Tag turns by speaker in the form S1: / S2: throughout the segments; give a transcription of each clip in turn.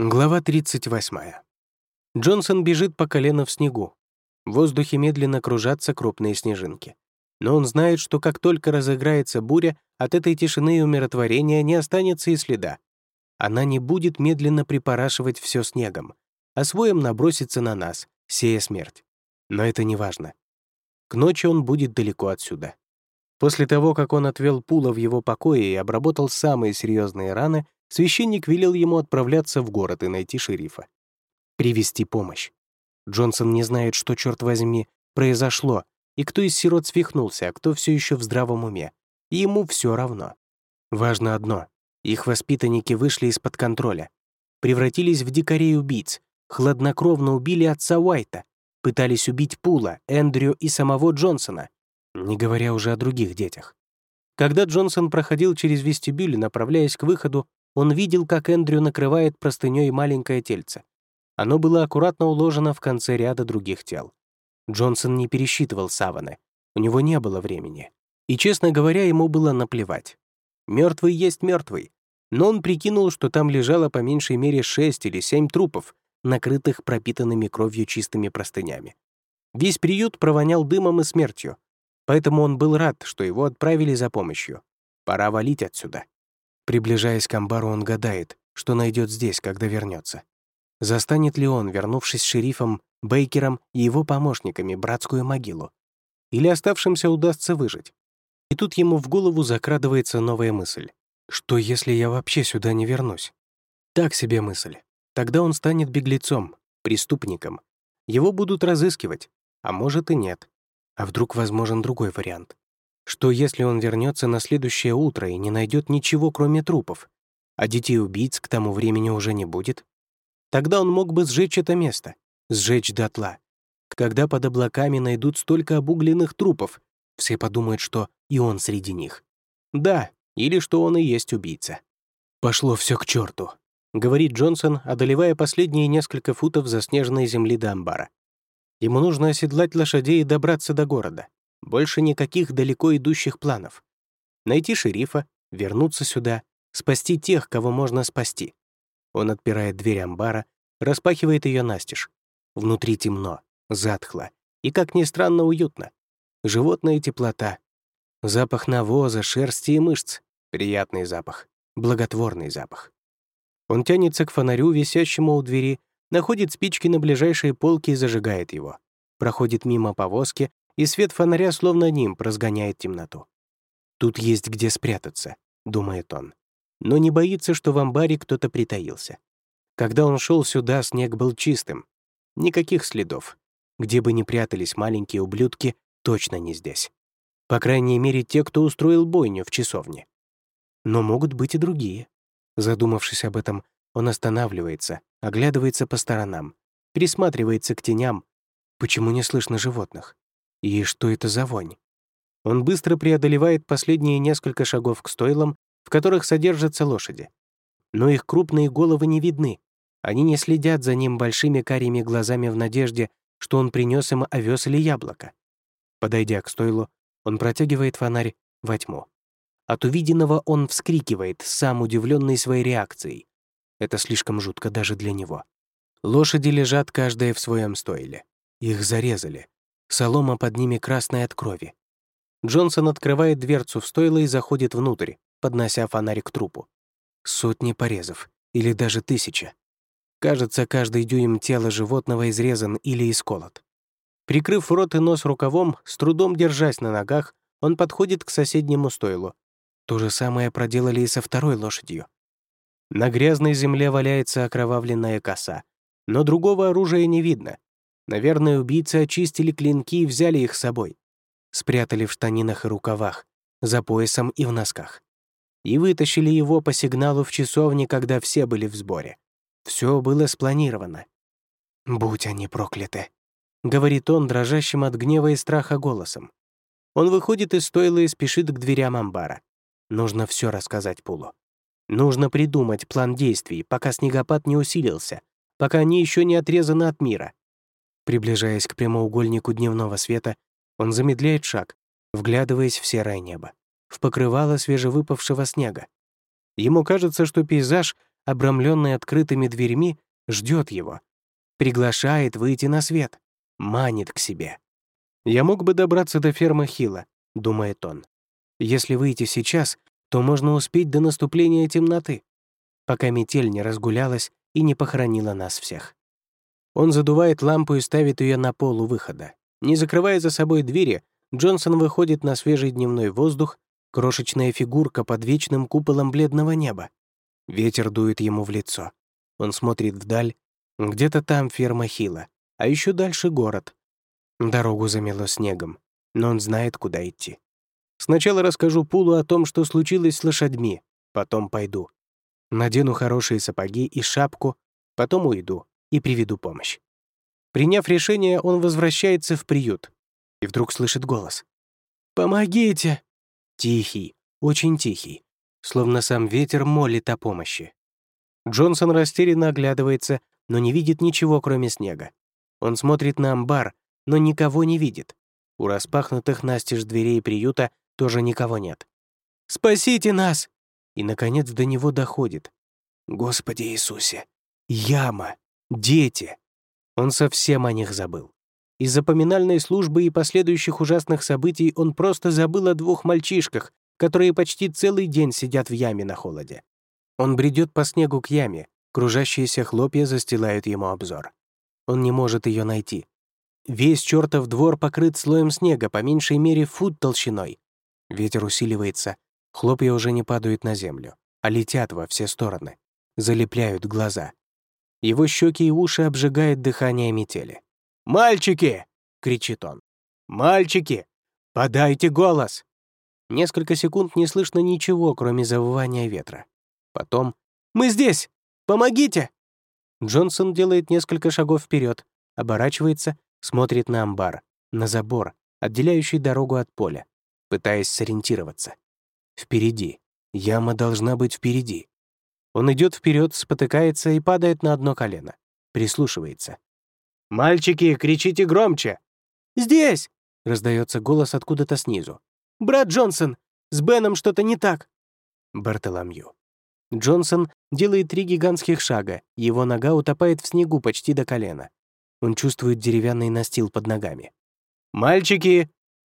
S1: Глава 38. Джонсон бежит по колено в снегу. В воздухе медленно кружатся крупные снежинки. Но он знает, что как только разыграется буря, от этой тишины и умиротворения не останется и следа. Она не будет медленно припорашивать все снегом, а своем набросится на нас, сея смерть. Но это не важно. К ночи он будет далеко отсюда. После того, как он отвел Пула в его покое и обработал самые серьезные раны, священник велел ему отправляться в город и найти шерифа. Привести помощь. Джонсон не знает, что, черт возьми, произошло, и кто из сирот свихнулся, а кто все еще в здравом уме. И ему все равно. Важно одно — их воспитанники вышли из-под контроля, превратились в дикарей-убийц, хладнокровно убили отца Уайта, пытались убить Пула, Эндрю и самого Джонсона, не говоря уже о других детях. Когда Джонсон проходил через вестибюль, направляясь к выходу, он видел, как Эндрю накрывает простыней маленькое тельце. Оно было аккуратно уложено в конце ряда других тел. Джонсон не пересчитывал саваны. У него не было времени. И, честно говоря, ему было наплевать. Мертвый есть мертвый. Но он прикинул, что там лежало по меньшей мере шесть или семь трупов, накрытых пропитанными кровью чистыми простынями. Весь приют провонял дымом и смертью. Поэтому он был рад, что его отправили за помощью. Пора валить отсюда. Приближаясь к амбару, он гадает, что найдет здесь, когда вернется. Застанет ли он, вернувшись с шерифом, Бейкером и его помощниками, братскую могилу? Или оставшимся удастся выжить? И тут ему в голову закрадывается новая мысль. Что, если я вообще сюда не вернусь? Так себе мысль. Тогда он станет беглецом, преступником. Его будут разыскивать, а может и нет. А вдруг возможен другой вариант? Что если он вернется на следующее утро и не найдет ничего, кроме трупов, а детей-убийц к тому времени уже не будет? Тогда он мог бы сжечь это место, сжечь дотла. Когда под облаками найдут столько обугленных трупов, все подумают, что и он среди них. Да, или что он и есть убийца. «Пошло все к черту, говорит Джонсон, одолевая последние несколько футов заснеженной земли до амбара. Ему нужно оседлать лошадей и добраться до города. Больше никаких далеко идущих планов. Найти шерифа, вернуться сюда, спасти тех, кого можно спасти. Он отпирает дверь амбара, распахивает ее настежь. Внутри темно, затхло и, как ни странно, уютно. Животная теплота. Запах навоза, шерсти и мышц. Приятный запах. Благотворный запах. Он тянется к фонарю, висящему у двери, находит спички на ближайшей полке и зажигает его. Проходит мимо повозки, и свет фонаря словно нимб разгоняет темноту. «Тут есть где спрятаться», — думает он. Но не боится, что в амбаре кто-то притаился. Когда он шел сюда, снег был чистым. Никаких следов. Где бы ни прятались маленькие ублюдки, точно не здесь. По крайней мере, те, кто устроил бойню в часовне. Но могут быть и другие. Задумавшись об этом, он останавливается, оглядывается по сторонам, присматривается к теням. Почему не слышно животных? И что это за вонь? Он быстро преодолевает последние несколько шагов к стойлам, в которых содержатся лошади. Но их крупные головы не видны. Они не следят за ним большими карими глазами в надежде, что он принес им овес или яблоко. Подойдя к стойлу, он протягивает фонарь во тьму. От увиденного он вскрикивает, сам удивленный своей реакцией. Это слишком жутко даже для него. Лошади лежат каждая в своем стойле. Их зарезали. Солома под ними красная от крови. Джонсон открывает дверцу в стойло и заходит внутрь, поднося фонарик к трупу. Сотни порезов, или даже тысяча. Кажется, каждый дюйм тела животного изрезан или исколот. Прикрыв рот и нос рукавом, с трудом держась на ногах, он подходит к соседнему стойлу. То же самое проделали и со второй лошадью. На грязной земле валяется окровавленная коса, но другого оружия не видно. Наверное, убийцы очистили клинки и взяли их с собой. Спрятали в штанинах и рукавах, за поясом и в носках. И вытащили его по сигналу в часовне, когда все были в сборе. Все было спланировано. «Будь они прокляты», — говорит он, дрожащим от гнева и страха голосом. Он выходит из стойла и спешит к дверям амбара. Нужно все рассказать Пулу. Нужно придумать план действий, пока снегопад не усилился, пока они еще не отрезаны от мира. Приближаясь к прямоугольнику дневного света, он замедляет шаг, вглядываясь в серое небо, в покрывало свежевыпавшего снега. Ему кажется, что пейзаж обрамленный открытыми дверьми, ждет его. Приглашает выйти на свет, манит к себе. «Я мог бы добраться до фермы Хила», — думает он. «Если выйти сейчас, то можно успеть до наступления темноты, пока метель не разгулялась и не похоронила нас всех». Он задувает лампу и ставит ее на пол у выхода. Не закрывая за собой двери, Джонсон выходит на свежий дневной воздух, крошечная фигурка под вечным куполом бледного неба. Ветер дует ему в лицо. Он смотрит вдаль. Где-то там ферма Хила, а еще дальше город. Дорогу замело снегом, но он знает, куда идти. Сначала расскажу Пулу о том, что случилось с лошадьми, потом пойду. Надену хорошие сапоги и шапку, потом уйду и приведу помощь. Приняв решение, он возвращается в приют, и вдруг слышит голос. «Помогите!» Тихий, очень тихий, словно сам ветер молит о помощи. Джонсон растерянно оглядывается, но не видит ничего, кроме снега. Он смотрит на амбар, но никого не видит. У распахнутых настежь дверей приюта тоже никого нет. «Спасите нас!» И, наконец, до него доходит. «Господи Иисусе! Яма! Дети!» Он совсем о них забыл. Из-за поминальной службы и последующих ужасных событий он просто забыл о двух мальчишках, которые почти целый день сидят в яме на холоде. Он бредет по снегу к яме, кружащиеся хлопья застилают ему обзор. Он не может ее найти. Весь чертов двор покрыт слоем снега, по меньшей мере фут толщиной. Ветер усиливается, хлопья уже не падают на землю, а летят во все стороны, залепляют глаза. Его щеки и уши обжигает дыхание метели. «Мальчики!» — кричит он. «Мальчики! Подайте голос!» Несколько секунд не слышно ничего, кроме завывания ветра. Потом «Мы здесь! Помогите!» Джонсон делает несколько шагов вперед, оборачивается, смотрит на амбар, на забор, отделяющий дорогу от поля, пытаясь сориентироваться. Впереди. Яма должна быть впереди. Он идет вперед, спотыкается и падает на одно колено. Прислушивается. «Мальчики, кричите громче!» «Здесь!» — раздается голос откуда-то снизу. «Брат Джонсон! С Беном что-то не так!» Бартоломью. Джонсон делает три гигантских шага, его нога утопает в снегу почти до колена. Он чувствует деревянный настил под ногами. «Мальчики!»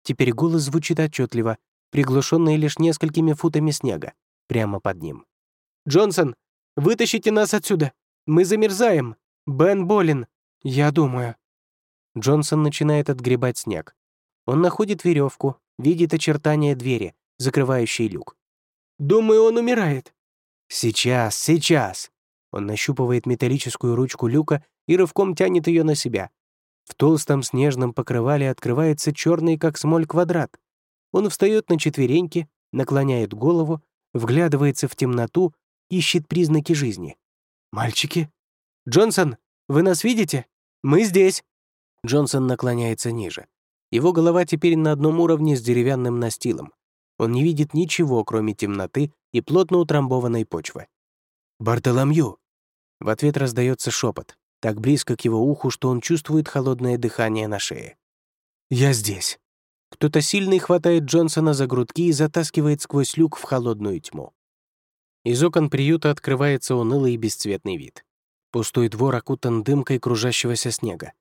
S1: Теперь голос звучит отчетливо, приглушенный лишь несколькими футами снега, прямо под ним. «Джонсон, вытащите нас отсюда! Мы замерзаем! Бен болен! «Я думаю». Джонсон начинает отгребать снег. Он находит веревку, видит очертания двери, закрывающей люк. «Думаю, он умирает». «Сейчас, сейчас!» Он нащупывает металлическую ручку люка и рывком тянет ее на себя. В толстом снежном покрывале открывается черный, как смоль, квадрат. Он встает на четвереньки, наклоняет голову, вглядывается в темноту, ищет признаки жизни. «Мальчики?» «Джонсон, вы нас видите? Мы здесь!» Джонсон наклоняется ниже. Его голова теперь на одном уровне с деревянным настилом. Он не видит ничего, кроме темноты и плотно утрамбованной почвы. «Бартоломью!» В ответ раздается шепот, так близко к его уху, что он чувствует холодное дыхание на шее. «Я здесь!» Кто-то сильный хватает Джонсона за грудки и затаскивает сквозь люк в холодную тьму. Из окон приюта открывается унылый и бесцветный вид. Пустой двор окутан дымкой кружащегося снега.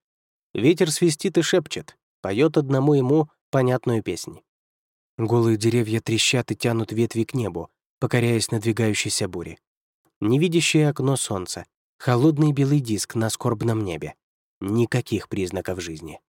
S1: Ветер свистит и шепчет, поет одному ему понятную песнь. Голые деревья трещат и тянут ветви к небу, покоряясь надвигающейся буре. Невидящее окно солнца, холодный белый диск на скорбном небе. Никаких признаков жизни.